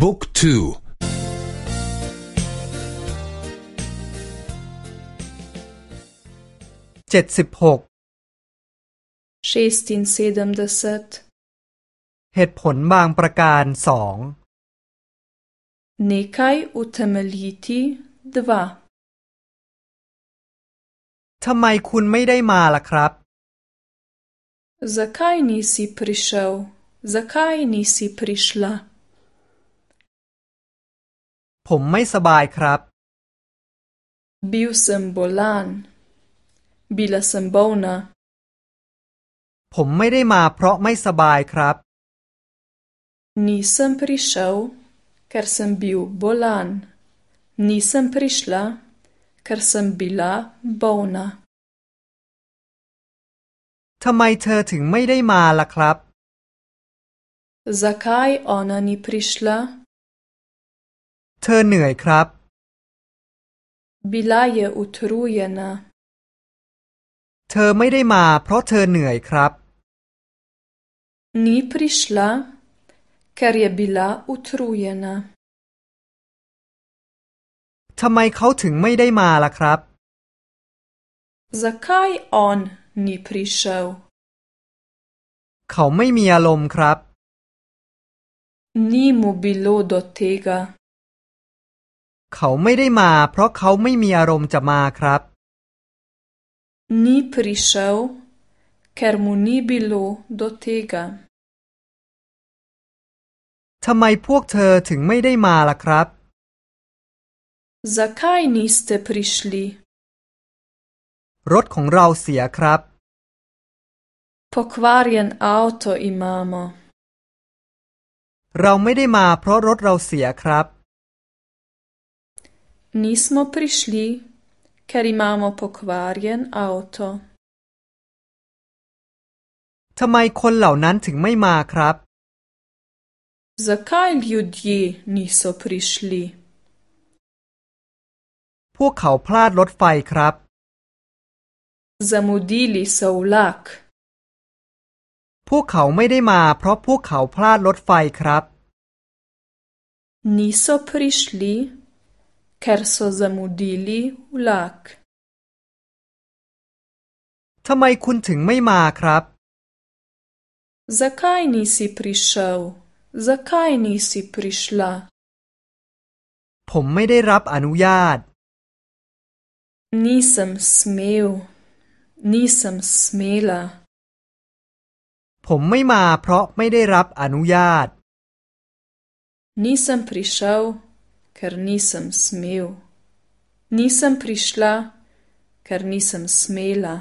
บุ๊กทูเจ็ดสิบหกเหตุผลบางประการสอง Nekaj utemeljiti dva ทำไมคุณไม่ได้มาล่ะครับ Zakaj nisi prišel? Zakaj nisi prišla? ผมไม่สบายครับ Bil sem bolan. Bila sem bolna. ผมไม่ได้มาเพราะไม่สบายครับ Nisem prišel, ker sem bil bolan. Nisem prišla, ker sem bila bolna. ทำไมเธอถึงไม่ได้มาล่ะครับ Zakaj ona ni prišla? เธอเหนื่อยครับ Bila je utrujena. เธอไม่ได้มาเพราะเธอเหนื่อยครับ Ni prišla, ker je bila utrujena. ทำไมเขาถึงไม่ได้มาล่ะครับ Zakaj on ni prišel? เขาไม่มีอารมณ์ครับ Ni mu bilo do tega. เขาไม่ได้มา เพราะเขาไม่มีอารมณ์จะมาครับ Ni prišel, ker mu ni bilo do tega. ทำไมพวกเธอถึงไม่ได้มาล่ะครับ Zakaj niste prišli? รถของเราเสียครับ Pokvarjen avto imamo. เราไม่ได้มาเพราะรถเราเสียครับ Nismo prišli, ker imamo pokvarjen avto. ทำไมคนเหล่านั้นถึงไม่มาครับ Zakaj ljudje niso prišli? พวกเขาพลาดรถไฟครับ Zamudili so vlak. พวกเขาไม่ได้มาเพราะพวกเขาพลาดรถไฟครับ Niso prišli, ker so zamudili vlak. ทำไมคุณถึงไม่มาครับ Zakaj nisi prišel? Zakaj nisi prišla? ผมไม่ได้รับอนุญาต Nisem smel. Nisem smela. ผมไม่มาเพราะไม่ได้รับอนุญาต Nisem prišel, ker nisem smel. Nisem prišla, ker nisem smela.